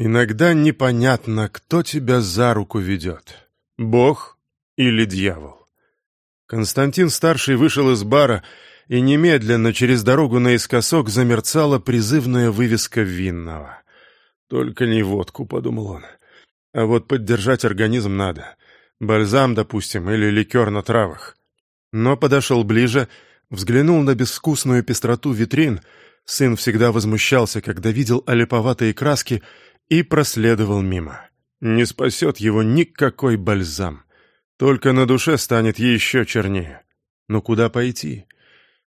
Иногда непонятно, кто тебя за руку ведет — Бог или дьявол. Константин-старший вышел из бара, и немедленно через дорогу наискосок замерцала призывная вывеска винного. «Только не водку», — подумал он. «А вот поддержать организм надо. Бальзам, допустим, или ликер на травах». Но подошел ближе, взглянул на безвкусную пестроту витрин. Сын всегда возмущался, когда видел олиповатые краски — и проследовал мимо. Не спасет его никакой бальзам. Только на душе станет еще чернее. Но куда пойти?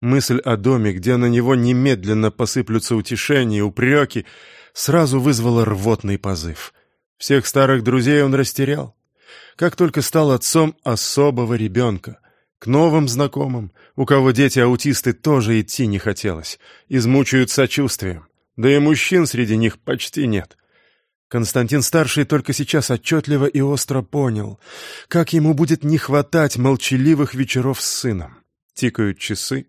Мысль о доме, где на него немедленно посыплются утешения, упреки, сразу вызвала рвотный позыв. Всех старых друзей он растерял. Как только стал отцом особого ребенка. К новым знакомым, у кого дети-аутисты, тоже идти не хотелось. Измучают сочувствием. Да и мужчин среди них почти нет. Константин-старший только сейчас отчетливо и остро понял, как ему будет не хватать молчаливых вечеров с сыном. Тикают часы.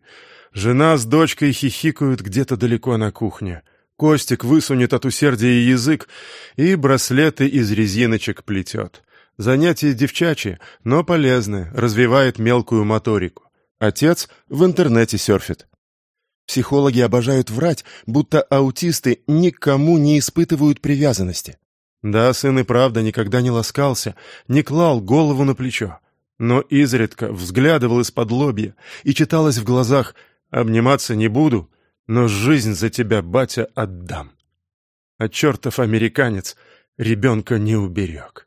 Жена с дочкой хихикают где-то далеко на кухне. Костик высунет от усердия язык и браслеты из резиночек плетет. Занятие девчачье, но полезное, развивает мелкую моторику. Отец в интернете серфит. Психологи обожают врать, будто аутисты никому не испытывают привязанности. Да, сын и правда никогда не ласкался, не клал голову на плечо, но изредка взглядывал из-под лобья и читалось в глазах «обниматься не буду, но жизнь за тебя, батя, отдам». А чертов американец ребенка не уберег.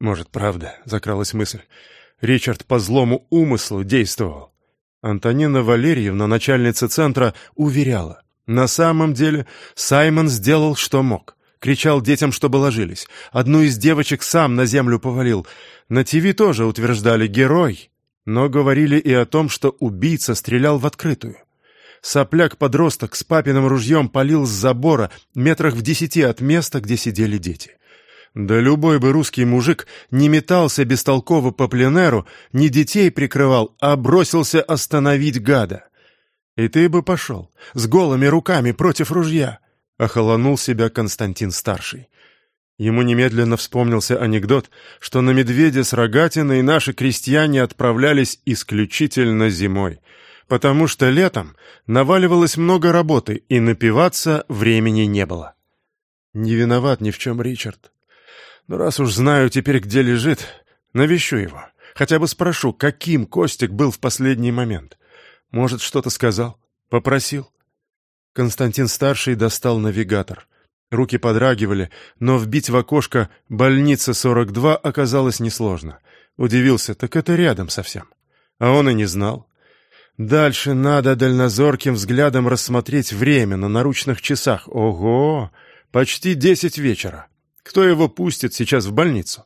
Может, правда, закралась мысль. Ричард по злому умыслу действовал. Антонина Валерьевна, начальница центра, уверяла. На самом деле Саймон сделал, что мог. Кричал детям, чтобы ложились. Одну из девочек сам на землю повалил. На ТВ тоже утверждали «герой». Но говорили и о том, что убийца стрелял в открытую. Сопляк-подросток с папиным ружьем палил с забора метрах в десяти от места, где сидели дети. Да любой бы русский мужик не метался бестолково по пленеру, не детей прикрывал, а бросился остановить гада. И ты бы пошел, с голыми руками против ружья, — охолонул себя Константин-старший. Ему немедленно вспомнился анекдот, что на медведя с рогатиной наши крестьяне отправлялись исключительно зимой, потому что летом наваливалось много работы, и напиваться времени не было. Не виноват ни в чем Ричард. Но раз уж знаю теперь, где лежит, навещу его. Хотя бы спрошу, каким Костик был в последний момент. Может, что-то сказал? Попросил? Константин-старший достал навигатор. Руки подрагивали, но вбить в окошко «больница 42» оказалось несложно. Удивился, так это рядом совсем. А он и не знал. Дальше надо дальнозорким взглядом рассмотреть время на наручных часах. Ого! Почти десять вечера. Кто его пустит сейчас в больницу?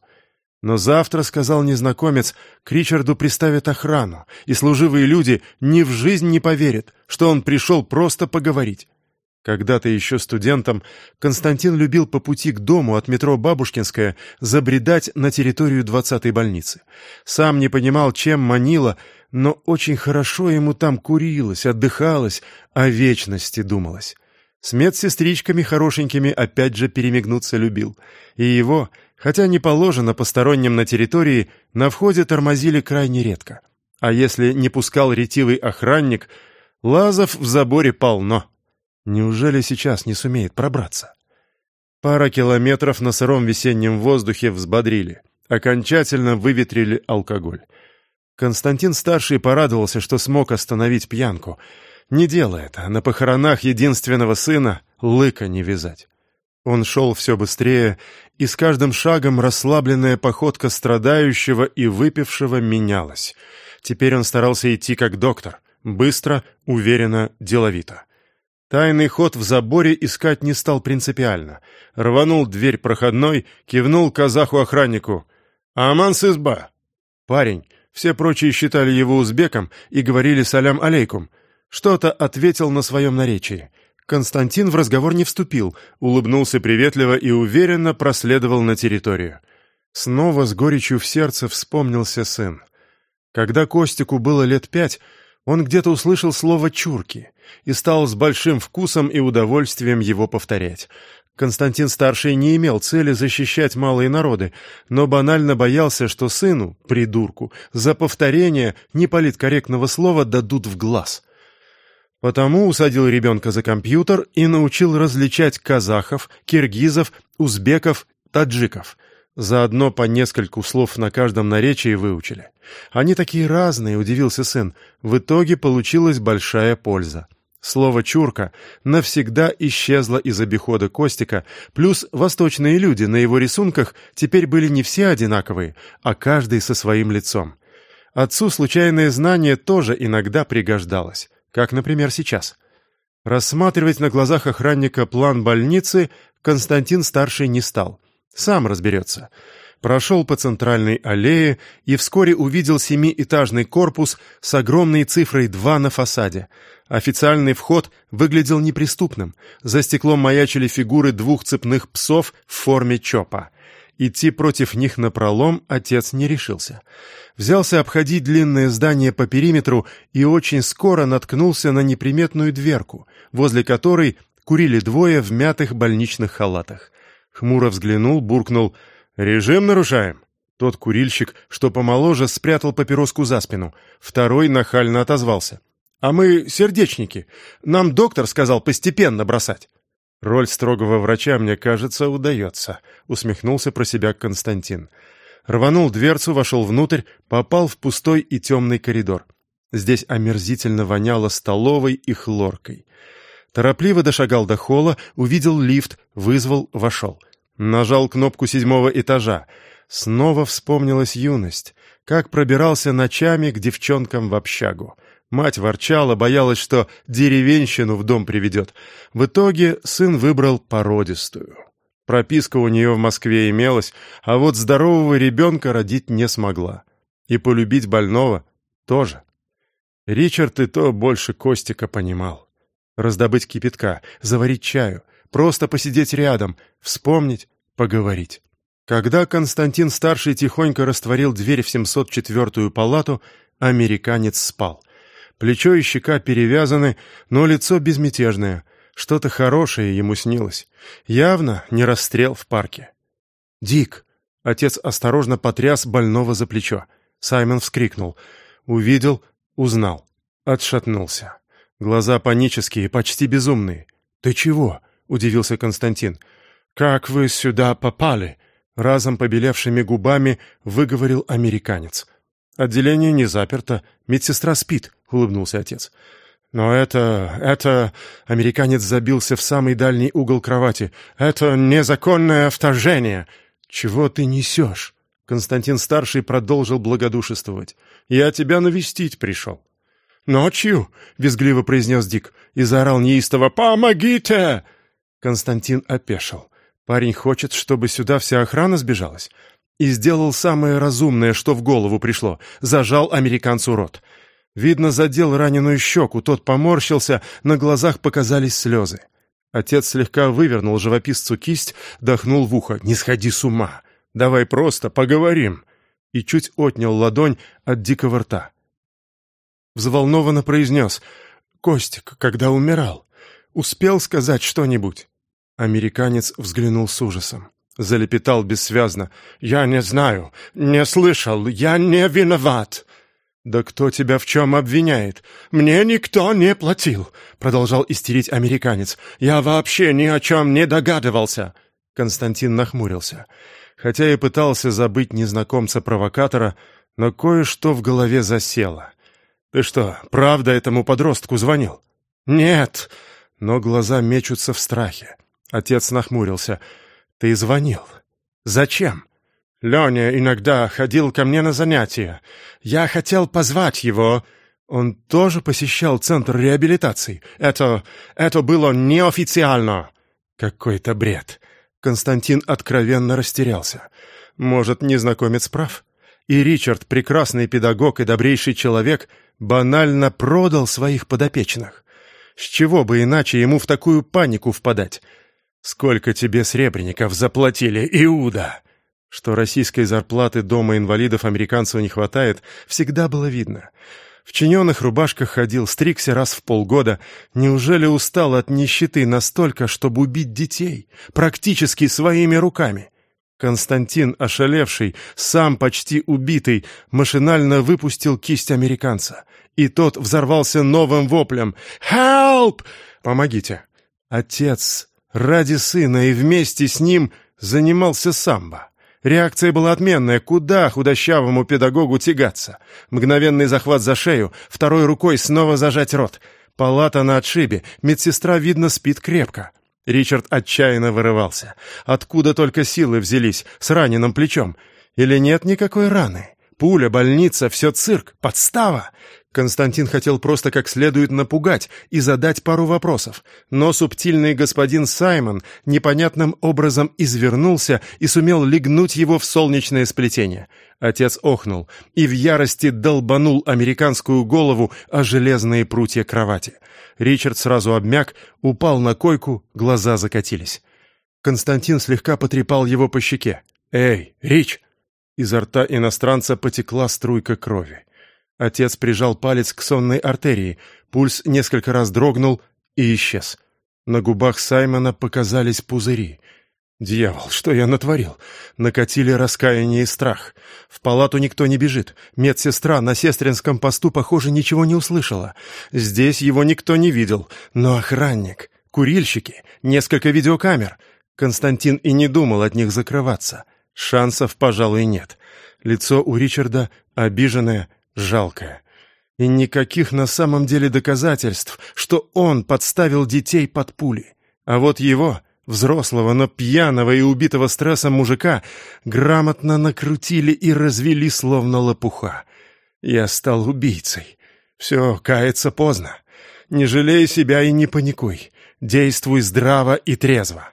Но завтра, — сказал незнакомец, — к Ричарду приставят охрану, и служивые люди ни в жизнь не поверят, что он пришел просто поговорить. Когда-то еще студентом Константин любил по пути к дому от метро Бабушкинская забредать на территорию двадцатой больницы. Сам не понимал, чем манило, но очень хорошо ему там курилось, отдыхалось, о вечности думалось. С медсестричками хорошенькими опять же перемигнуться любил. И его, хотя не положено посторонним на территории, на входе тормозили крайне редко. А если не пускал ретивый охранник, лазов в заборе полно. Неужели сейчас не сумеет пробраться? Пара километров на сыром весеннем воздухе взбодрили, окончательно выветрили алкоголь. Константин-старший порадовался, что смог остановить пьянку — не делай это, на похоронах единственного сына лыка не вязать. Он шел все быстрее, и с каждым шагом расслабленная походка страдающего и выпившего менялась. Теперь он старался идти как доктор, быстро, уверенно, деловито. Тайный ход в заборе искать не стал принципиально. Рванул дверь проходной, кивнул казаху-охраннику. «Аман с изба!» Парень, все прочие считали его узбеком и говорили «салям алейкум», что-то ответил на своем наречии. Константин в разговор не вступил, улыбнулся приветливо и уверенно проследовал на территорию. Снова с горечью в сердце вспомнился сын. Когда Костику было лет пять, он где-то услышал слово «чурки» и стал с большим вкусом и удовольствием его повторять. Константин-старший не имел цели защищать малые народы, но банально боялся, что сыну, придурку, за повторение неполиткорректного слова дадут в глаз. Потому усадил ребенка за компьютер и научил различать казахов, киргизов, узбеков, таджиков. Заодно по нескольку слов на каждом наречии выучили. Они такие разные, удивился сын. В итоге получилась большая польза. Слово «чурка» навсегда исчезло из обихода Костика, плюс восточные люди на его рисунках теперь были не все одинаковые, а каждый со своим лицом. Отцу случайное знание тоже иногда пригождалось, как, например, сейчас. Рассматривать на глазах охранника план больницы Константин-старший не стал. Сам разберется прошел по центральной аллее и вскоре увидел семиэтажный корпус с огромной цифрой 2 на фасаде. Официальный вход выглядел неприступным. За стеклом маячили фигуры двух цепных псов в форме чопа. Идти против них напролом отец не решился. Взялся обходить длинное здание по периметру и очень скоро наткнулся на неприметную дверку, возле которой курили двое в мятых больничных халатах. Хмуро взглянул, буркнул — «Режим нарушаем». Тот курильщик, что помоложе, спрятал папироску за спину. Второй нахально отозвался. «А мы сердечники. Нам доктор сказал постепенно бросать». «Роль строгого врача, мне кажется, удается», — усмехнулся про себя Константин. Рванул дверцу, вошел внутрь, попал в пустой и темный коридор. Здесь омерзительно воняло столовой и хлоркой. Торопливо дошагал до холла, увидел лифт, вызвал, вошел — Нажал кнопку седьмого этажа. Снова вспомнилась юность. Как пробирался ночами к девчонкам в общагу. Мать ворчала, боялась, что деревенщину в дом приведет. В итоге сын выбрал породистую. Прописка у нее в Москве имелась, а вот здорового ребенка родить не смогла. И полюбить больного тоже. Ричард и то больше Костика понимал. Раздобыть кипятка, заварить чаю, Просто посидеть рядом, вспомнить, поговорить. Когда Константин-старший тихонько растворил дверь в 704-ю палату, американец спал. Плечо и щека перевязаны, но лицо безмятежное. Что-то хорошее ему снилось. Явно не расстрел в парке. «Дик!» — отец осторожно потряс больного за плечо. Саймон вскрикнул. Увидел, узнал. Отшатнулся. Глаза панические, почти безумные. «Ты чего?» удивился Константин. «Как вы сюда попали?» Разом побелевшими губами выговорил американец. «Отделение не заперто, медсестра спит», — улыбнулся отец. «Но это... это...» — американец забился в самый дальний угол кровати. «Это незаконное вторжение!» «Чего ты несешь?» Константин-старший продолжил благодушествовать. «Я тебя навестить пришел». «Ночью?» — визгливо произнес Дик и заорал неистово «Помогите!» Константин опешил. Парень хочет, чтобы сюда вся охрана сбежалась. И сделал самое разумное, что в голову пришло. Зажал американцу рот. Видно, задел раненую щеку, тот поморщился, на глазах показались слезы. Отец слегка вывернул живописцу кисть, дохнул в ухо. «Не сходи с ума! Давай просто поговорим!» И чуть отнял ладонь от дикого рта. Взволнованно произнес. «Костик, когда умирал, успел сказать что-нибудь?» Американец взглянул с ужасом. Залепетал бессвязно. «Я не знаю, не слышал, я не виноват!» «Да кто тебя в чем обвиняет? Мне никто не платил!» Продолжал истерить американец. «Я вообще ни о чем не догадывался!» Константин нахмурился. Хотя и пытался забыть незнакомца-провокатора, но кое-что в голове засело. «Ты что, правда этому подростку звонил?» «Нет!» Но глаза мечутся в страхе. Отец нахмурился. «Ты звонил. Зачем?» «Леня иногда ходил ко мне на занятия. Я хотел позвать его. Он тоже посещал центр реабилитации. Это... это было неофициально». «Какой-то бред». Константин откровенно растерялся. «Может, незнакомец прав?» И Ричард, прекрасный педагог и добрейший человек, банально продал своих подопечных. С чего бы иначе ему в такую панику впадать? «Сколько тебе сребреников заплатили, Иуда?» Что российской зарплаты дома инвалидов американцев не хватает, всегда было видно. В чиненных рубашках ходил, стригся раз в полгода. Неужели устал от нищеты настолько, чтобы убить детей? Практически своими руками. Константин, ошалевший, сам почти убитый, машинально выпустил кисть американца. И тот взорвался новым воплем. «Help! Помогите!» Отец ради сына и вместе с ним занимался самбо. Реакция была отменная. Куда худощавому педагогу тягаться? Мгновенный захват за шею, второй рукой снова зажать рот. Палата на отшибе, медсестра, видно, спит крепко. Ричард отчаянно вырывался. Откуда только силы взялись, с раненым плечом? Или нет никакой раны? Пуля, больница, все цирк, подстава. Константин хотел просто как следует напугать и задать пару вопросов, но субтильный господин Саймон непонятным образом извернулся и сумел легнуть его в солнечное сплетение. Отец охнул и в ярости долбанул американскую голову о железные прутья кровати. Ричард сразу обмяк, упал на койку, глаза закатились. Константин слегка потрепал его по щеке. «Эй, Рич!» Изо рта иностранца потекла струйка крови. Отец прижал палец к сонной артерии, пульс несколько раз дрогнул и исчез. На губах Саймона показались пузыри. «Дьявол, что я натворил?» Накатили раскаяние и страх. В палату никто не бежит. Медсестра на сестринском посту, похоже, ничего не услышала. Здесь его никто не видел. Но охранник, курильщики, несколько видеокамер. Константин и не думал от них закрываться. Шансов, пожалуй, нет. Лицо у Ричарда обиженное, жалкое. И никаких на самом деле доказательств, что он подставил детей под пули. А вот его, взрослого, но пьяного и убитого стрессом мужика, грамотно накрутили и развели словно лопуха. Я стал убийцей. Все, каяться поздно. Не жалей себя и не паникуй. Действуй здраво и трезво.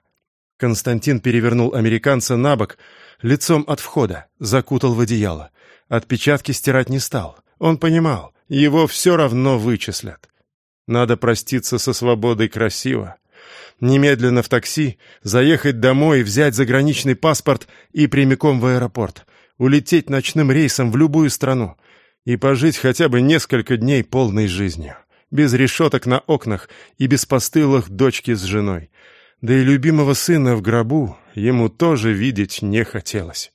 Константин перевернул американца на бок, лицом от входа, закутал в одеяло. Отпечатки стирать не стал. Он понимал, его все равно вычислят. Надо проститься со свободой красиво. Немедленно в такси, заехать домой, взять заграничный паспорт и прямиком в аэропорт. Улететь ночным рейсом в любую страну. И пожить хотя бы несколько дней полной жизнью. Без решеток на окнах и без постылых дочки с женой. Да и любимого сына в гробу ему тоже видеть не хотелось.